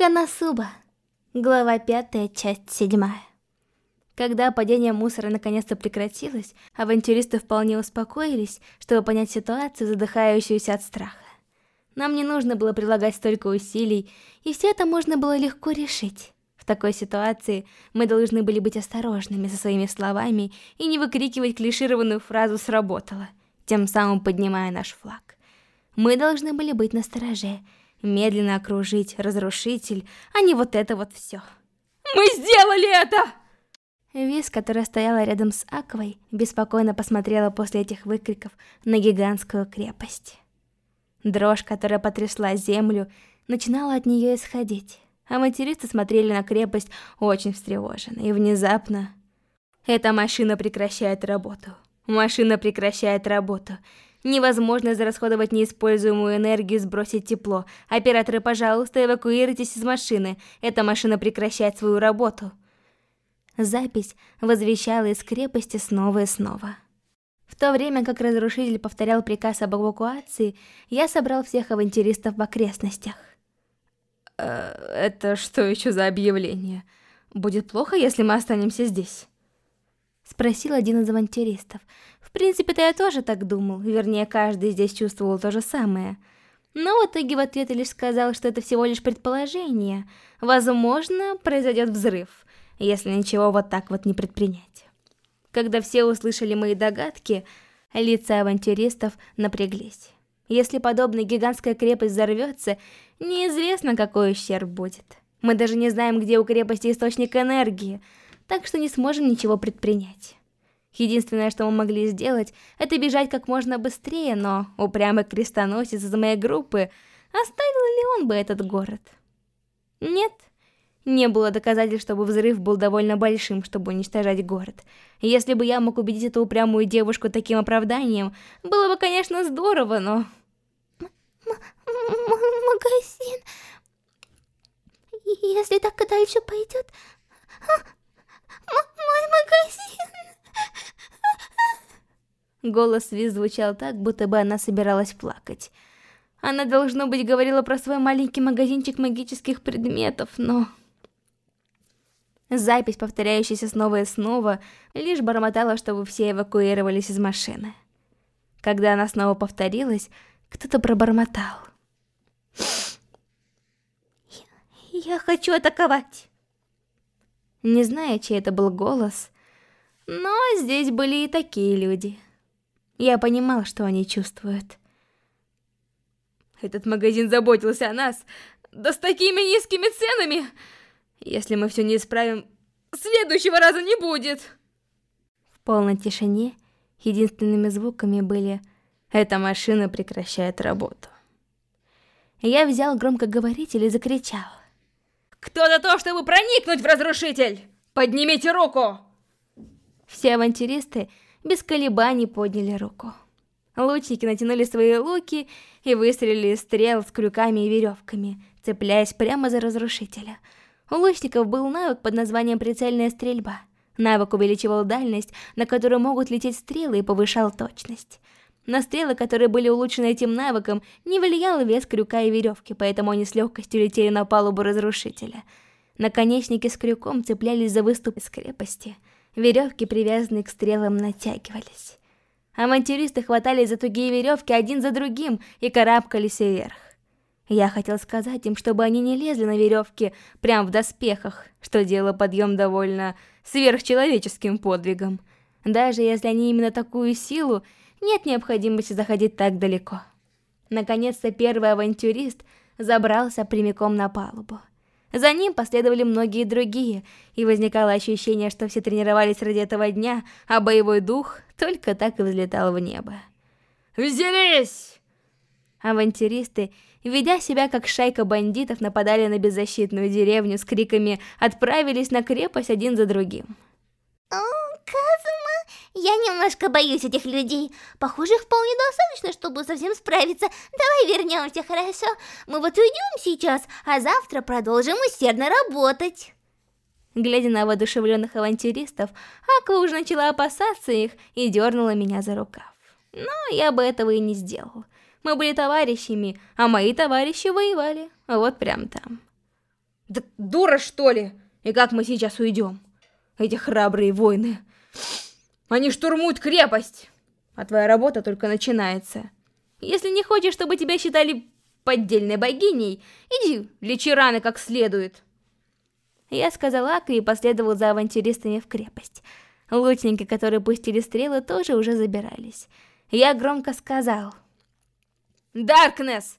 Канасуба. Глава 5, часть 7. Когда падение мусора наконец-то прекратилось, авантюристы вполне успокоились, чтобы понять ситуацию, задыхающуюся от страха. Нам не нужно было прилагать столько усилий, и все это можно было легко решить. В такой ситуации мы должны были быть осторожными со своими словами и не выкрикивать клишированную фразу «сработало», тем самым поднимая наш флаг. Мы должны были быть настороже, медленно окружить разрушитель, а не вот это вот все. Мы сделали это! Виз, которая стояла рядом с Аквой, беспокойно посмотрела после этих выкриков на гигантскую крепость. Дрожь, которая потрясла землю, начинала от нее исходить. Авантюристы смотрели на крепость очень встревоженно, и внезапно... Эта машина прекращает работу. Машина прекращает работу. Невозможно зарасходовать неиспользуемую энергию и сбросить тепло. Операторы, пожалуйста, эвакуируйтесь из машины. Эта машина прекращает свою работу. Запись возвещала из крепости снова и снова. В то время как разрушитель повторял приказ об эвакуации, я собрал всех авантюристов в окрестностях. Э, это что еще за объявление? Будет плохо, если мы останемся здесь? Спросил один из авантюристов. В принципе-то я тоже так думал, вернее, каждый здесь чувствовал то же самое. Но в итоге в ответ лишь сказал, что это всего лишь предположение. Возможно, произойдет взрыв, если ничего вот так вот не предпринять. Когда все услышали мои догадки, лица авантюристов напряглись. Если подобная гигантская крепость взорвется, неизвестно, какой ущерб будет. Мы даже не знаем, где у крепости источник энергии, так что не сможем ничего предпринять. Единственное, что мы могли сделать, это бежать как можно быстрее, но упрямый крестоносец из моей группы, оставил ли он бы этот город? Нет. Не было доказательств, чтобы взрыв был довольно большим, чтобы уничтожать город. Если бы я мог убедить эту упрямую девушку таким оправданием, было бы, конечно, здорово, но... магазин... Если так и дальше пойдет... Мой магазин... Голос Виз звучал так, будто бы она собиралась плакать. Она, должно быть, говорила про свой маленький магазинчик магических предметов, но... Запись, повторяющаяся снова и снова, лишь бормотала, чтобы все эвакуировались из машины. Когда она снова повторилась, кто-то пробормотал. «Я, я хочу атаковать!» Не знаю, чей это был голос, но здесь были и такие люди. Я понимал, что они чувствуют. Этот магазин заботился о нас, да с такими низкими ценами! Если мы все не исправим, следующего раза не будет. В полной тишине единственными звуками были «Эта машина прекращает работу». Я взял громкоговоритель и закричал. «Кто за то, чтобы проникнуть в разрушитель? Поднимите руку!» Все авантюристы без колебаний подняли руку. Лучники натянули свои луки и выстрелили стрел с крюками и веревками, цепляясь прямо за разрушителя – у лучников был навык под названием «Прицельная стрельба». Навык увеличивал дальность, на которую могут лететь стрелы, и повышал точность. На стрелы, которые были улучшены этим навыком, не влиял вес крюка и веревки, поэтому они с легкостью летели на палубу разрушителя. Наконечники с крюком цеплялись за выступ из крепости. Веревки, привязанные к стрелам, натягивались. Авантюристы хватались за тугие веревки один за другим и карабкались вверх. Я хотел сказать им, чтобы они не лезли на веревки прямо в доспехах, что делало подъем довольно сверхчеловеческим подвигом. Даже если они именно такую силу, нет необходимости заходить так далеко. Наконец-то первый авантюрист забрался прямиком на палубу. За ним последовали многие другие, и возникало ощущение, что все тренировались ради этого дня, а боевой дух только так и взлетал в небо. «Взялись!» Авантюристы ведя себя как шайка бандитов, нападали на беззащитную деревню с криками «Отправились на крепость один за другим». О, Казума, я немножко боюсь этих людей. Похоже, их вполне достаточно, чтобы совсем справиться. Давай вернемся, хорошо? Мы вот уйдем сейчас, а завтра продолжим усердно работать. Глядя на воодушевленных авантюристов, Аква уже начала опасаться их и дернула меня за рукав. Но я бы этого и не сделал. Мы были товарищами, а мои товарищи воевали. Вот прям там. Да дура, что ли? И как мы сейчас уйдем? Эти храбрые воины. Они штурмуют крепость. А твоя работа только начинается. Если не хочешь, чтобы тебя считали поддельной богиней, иди лечи раны как следует. Я сказала Аки и последовал за авантюристами в крепость. Лучники, которые пустили стрелы, тоже уже забирались. Я громко сказал. «Даркнесс!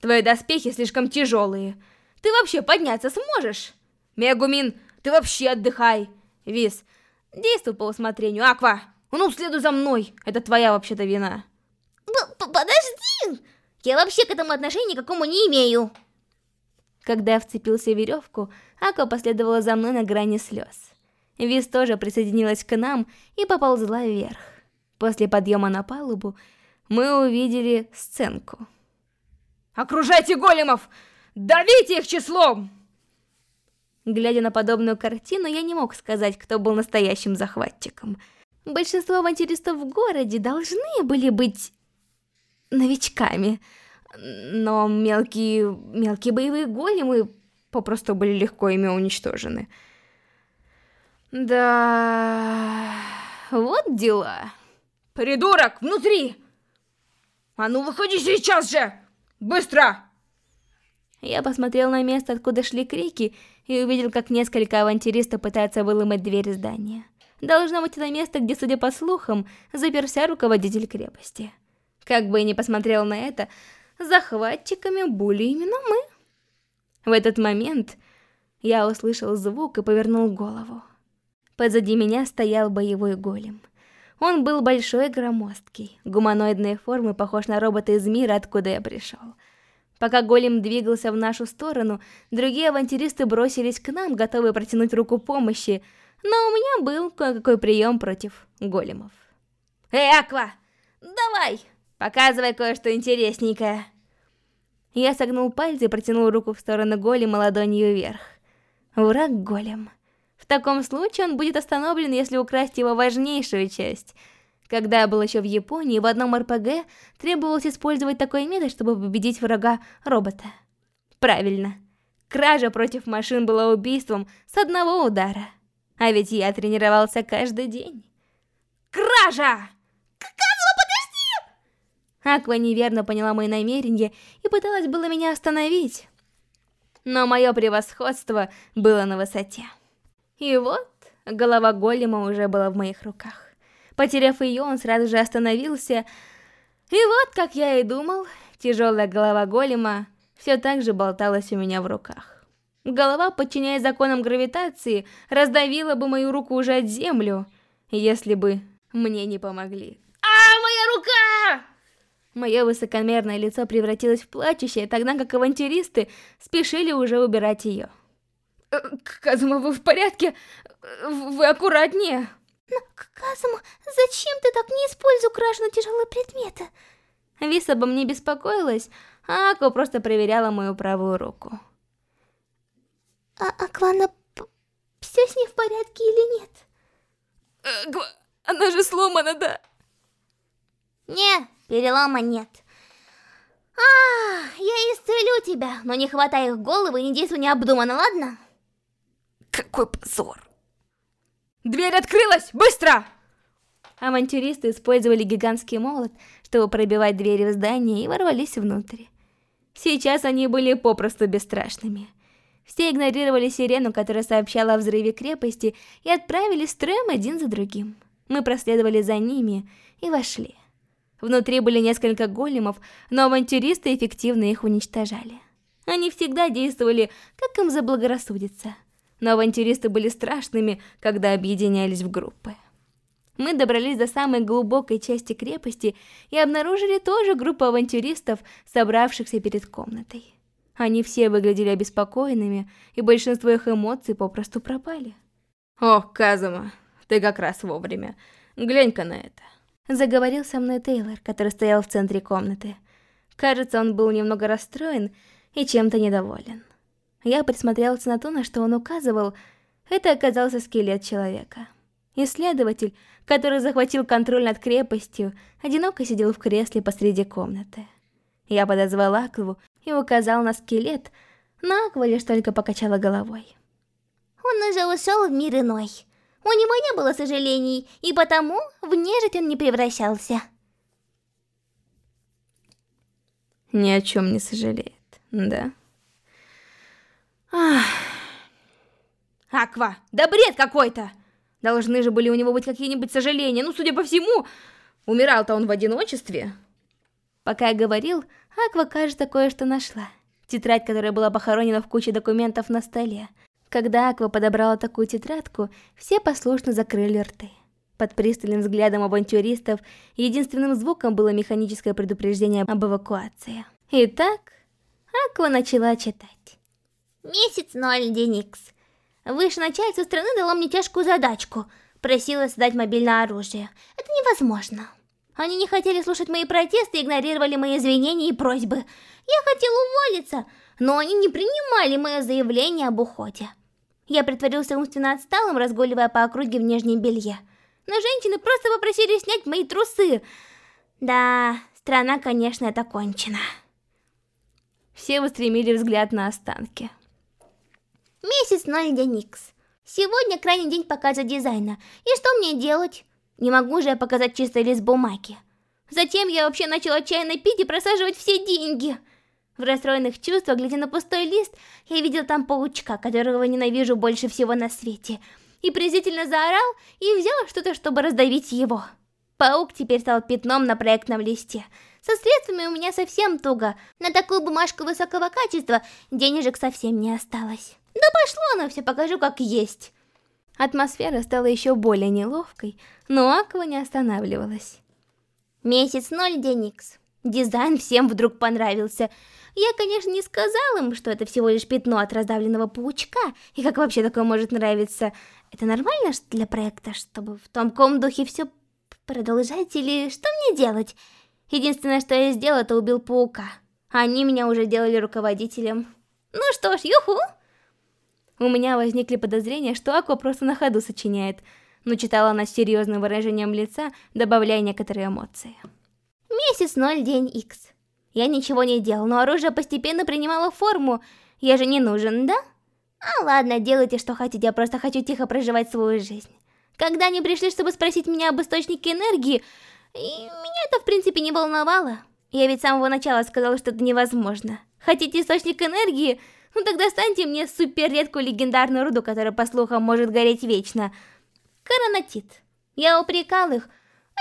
Твои доспехи слишком тяжелые. Ты вообще подняться сможешь? Мегумин, ты вообще отдыхай. Вис, действуй по усмотрению. Аква, ну следуй за мной. Это твоя вообще-то вина». «Подожди! Я вообще к этому отношения никакому не имею!» Когда я вцепился в веревку, Аква последовала за мной на грани слез. Виз тоже присоединилась к нам и поползла вверх. После подъема на палубу мы увидели сценку. «Окружайте големов! Давите их числом!» Глядя на подобную картину, я не мог сказать, кто был настоящим захватчиком. Большинство авантюристов в городе должны были быть новичками, но мелкие, мелкие боевые големы попросту были легко ими уничтожены. Да, вот дела. Придурок, внутри! А ну выходи сейчас же! Быстро! Я посмотрел на место, откуда шли крики, и увидел, как несколько авантюристов пытаются выломать дверь здания. Должно быть это место, где, судя по слухам, заперся руководитель крепости. Как бы я ни посмотрел на это, захватчиками были именно мы. В этот момент я услышал звук и повернул голову. Позади меня стоял боевой голем. Он был большой и громоздкий, гуманоидные формы, похож на робота из мира, откуда я пришел. Пока голем двигался в нашу сторону, другие авантюристы бросились к нам, готовые протянуть руку помощи, но у меня был кое-какой прием против големов. «Эй, Аква, давай, показывай кое-что интересненькое!» Я согнул пальцы и протянул руку в сторону голема ладонью вверх. Враг голем. В таком случае он будет остановлен, если украсть его важнейшую часть. Когда я был еще в Японии, в одном РПГ требовалось использовать такой метод, чтобы победить врага робота. Правильно. Кража против машин была убийством с одного удара. А ведь я тренировался каждый день. Кража! Казума, подожди! Аква неверно поняла мои намерения и пыталась было меня остановить. Но мое превосходство было на высоте. И вот, голова голема уже была в моих руках. Потеряв ее, он сразу же остановился. И вот, как я и думал, тяжелая голова голема все так же болталась у меня в руках. Голова, подчиняясь законам гравитации, раздавила бы мою руку уже от землю, если бы мне не помогли. А, моя рука! Мое высокомерное лицо превратилось в плачущее, тогда как авантюристы спешили уже убирать ее. Э, Казума, вы в порядке? Вы аккуратнее. Но, Казума, зачем ты так не используешь кражу тяжелые предметы? Вис обо мне беспокоилась, а Ако просто проверяла мою правую руку. А Аквана, все с ней в порядке или нет? Э, она же сломана, да? Не, перелома нет. А, я исцелю тебя, но не хватай их головы и не действуй необдуманно, ладно? Какой позор. Дверь открылась! Быстро! Авантюристы использовали гигантский молот, чтобы пробивать двери в здание и ворвались внутрь. Сейчас они были попросту бесстрашными. Все игнорировали сирену, которая сообщала о взрыве крепости, и отправились строем один за другим. Мы проследовали за ними и вошли. Внутри были несколько големов, но авантюристы эффективно их уничтожали. Они всегда действовали, как им заблагорассудится но авантюристы были страшными, когда объединялись в группы. Мы добрались до самой глубокой части крепости и обнаружили тоже группу авантюристов, собравшихся перед комнатой. Они все выглядели обеспокоенными, и большинство их эмоций попросту пропали. «О, Казума, ты как раз вовремя. Глянь-ка на это». Заговорил со мной Тейлор, который стоял в центре комнаты. Кажется, он был немного расстроен и чем-то недоволен. Я присмотрелся на то, на что он указывал. Это оказался скелет человека. Исследователь, который захватил контроль над крепостью, одиноко сидел в кресле посреди комнаты. Я подозвал Акву и указал на скелет, Но Аква лишь только покачала головой. Он уже ушел в мир иной. У него не было сожалений, и потому в нежить он не превращался. Ни о чем не сожалеет, да? Ах. Аква, да бред какой-то! Должны же были у него быть какие-нибудь сожаления. Ну, судя по всему, умирал-то он в одиночестве. Пока я говорил, Аква, кажется, кое-что нашла. Тетрадь, которая была похоронена в куче документов на столе. Когда Аква подобрала такую тетрадку, все послушно закрыли рты. Под пристальным взглядом авантюристов единственным звуком было механическое предупреждение об эвакуации. Итак, Аква начала читать. Месяц ноль, Деникс. Выше начальство страны дало мне тяжкую задачку. Просила создать мобильное оружие. Это невозможно. Они не хотели слушать мои протесты, игнорировали мои извинения и просьбы. Я хотел уволиться, но они не принимали мое заявление об уходе. Я притворился умственно отсталым, разгуливая по округе в нижнем белье. Но женщины просто попросили снять мои трусы. Да, страна, конечно, это кончена. Все устремили взгляд на останки. Месяц ноль Деникс. Сегодня крайний день показа дизайна. И что мне делать? Не могу же я показать чистый лист бумаги. Затем я вообще начал отчаянно пить и просаживать все деньги. В расстроенных чувствах, глядя на пустой лист, я видел там паучка, которого ненавижу больше всего на свете, и презрительно заорал и взял что-то, чтобы раздавить его. Паук теперь стал пятном на проектном листе. Со средствами у меня совсем туго. На такую бумажку высокого качества денежек совсем не осталось. Да пошло оно все, покажу как есть. Атмосфера стала еще более неловкой, но Аква не останавливалась. Месяц ноль Деникс. Дизайн всем вдруг понравился. Я, конечно, не сказал им, что это всего лишь пятно от раздавленного паучка, и как вообще такое может нравиться. Это нормально для проекта, чтобы в том духе все продолжать, или что мне делать? Единственное, что я сделал, это убил паука. Они меня уже делали руководителем. Ну что ж, юху! У меня возникли подозрения, что Аква просто на ходу сочиняет, но читала она с серьезным выражением лица, добавляя некоторые эмоции. Месяц ноль, день Икс. Я ничего не делал, но оружие постепенно принимало форму. Я же не нужен, да? А ладно, делайте что хотите, я просто хочу тихо проживать свою жизнь. Когда они пришли, чтобы спросить меня об источнике энергии, и меня это в принципе не волновало. Я ведь с самого начала сказала, что это невозможно. Хотите источник энергии? Ну тогда станьте мне супер редкую легендарную руду, которая, по слухам, может гореть вечно. Коронатит. Я упрекал их.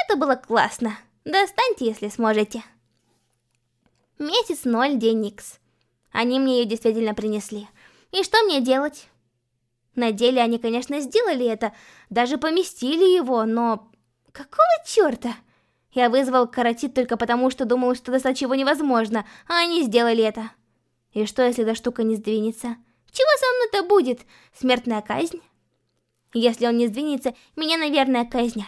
Это было классно. Достаньте, если сможете. Месяц ноль, день Никс. Они мне ее действительно принесли. И что мне делать? На деле они, конечно, сделали это, даже поместили его, но... Какого черта? Я вызвал каратит только потому, что думал, что достать его невозможно, а они сделали это. И что, если эта штука не сдвинется? Чего со мной-то будет? Смертная казнь? Если он не сдвинется, меня, наверное, казнят.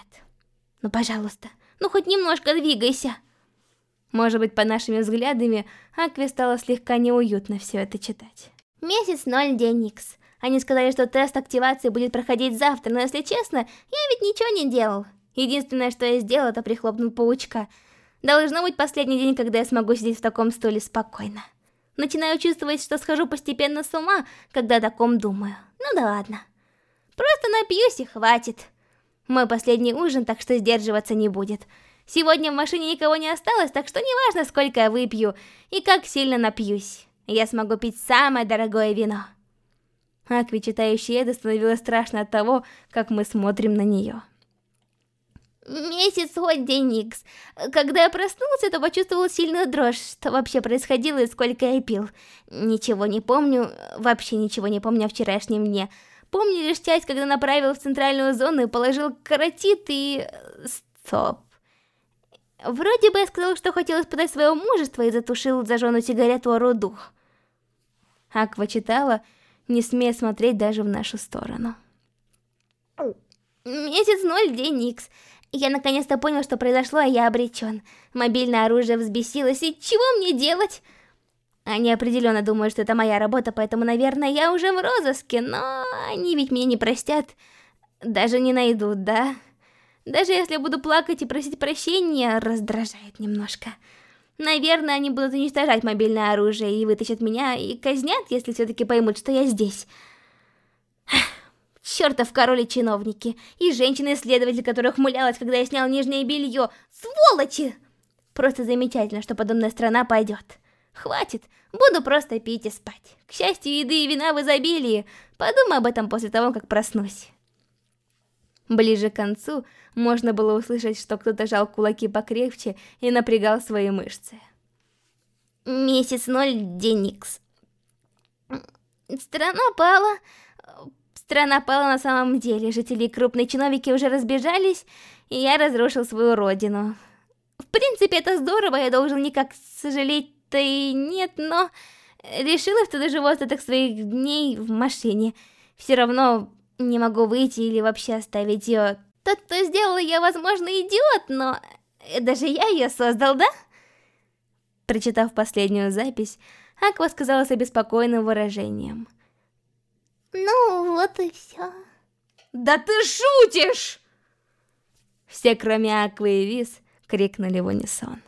Ну, пожалуйста, ну хоть немножко двигайся. Может быть, по нашими взглядами, Акве стало слегка неуютно все это читать. Месяц ноль, день Икс. Они сказали, что тест активации будет проходить завтра, но если честно, я ведь ничего не делал. Единственное, что я сделал, это прихлопнул паучка. Должно быть последний день, когда я смогу сидеть в таком стуле спокойно. Начинаю чувствовать, что схожу постепенно с ума, когда о таком думаю. Ну да ладно. Просто напьюсь и хватит. Мой последний ужин, так что сдерживаться не будет. Сегодня в машине никого не осталось, так что неважно, сколько я выпью и как сильно напьюсь. Я смогу пить самое дорогое вино. Акви, читающей это, становилось страшно от того, как мы смотрим на нее. Месяц хоть день Икс. Когда я проснулся, то почувствовал сильную дрожь. Что вообще происходило и сколько я пил. Ничего не помню, вообще ничего не помню о вчерашнем дне. Помню лишь часть, когда направил в центральную зону и положил каротит и... Стоп. Вроде бы я сказал, что хотел испытать свое мужество и затушил зажженную сигарету о руду. Аква читала, не смея смотреть даже в нашу сторону. Месяц ноль, день икс. Я наконец-то понял, что произошло, а я обречен. Мобильное оружие взбесилось, и чего мне делать? Они определенно думают, что это моя работа, поэтому, наверное, я уже в розыске, но они ведь меня не простят. Даже не найдут, да? Даже если я буду плакать и просить прощения, раздражает немножко. Наверное, они будут уничтожать мобильное оружие и вытащат меня и казнят, если все-таки поймут, что я здесь. Чертов король и чиновники. И женщины-исследователи, которых хмулялась, когда я снял нижнее белье. Сволочи! Просто замечательно, что подобная страна пойдет. Хватит, буду просто пить и спать. К счастью, еды и вина в изобилии. Подумай об этом после того, как проснусь. Ближе к концу можно было услышать, что кто-то жал кулаки покрепче и напрягал свои мышцы. Месяц ноль, день икс. Страна пала. Страна пала на самом деле. Жители и крупные чиновники уже разбежались, и я разрушил свою родину. В принципе, это здорово, я должен никак сожалеть-то и нет, но... Решила, что доживу остаток своих дней в машине. Все равно не могу выйти или вообще оставить ее. Тот, кто сделал ее, возможно, идиот, но даже я ее создал, да? Прочитав последнюю запись, Аква сказала с обеспокоенным выражением. Ну, вот и все. Да ты шутишь! Все, кроме Аквы и Виз, крикнули в унисон.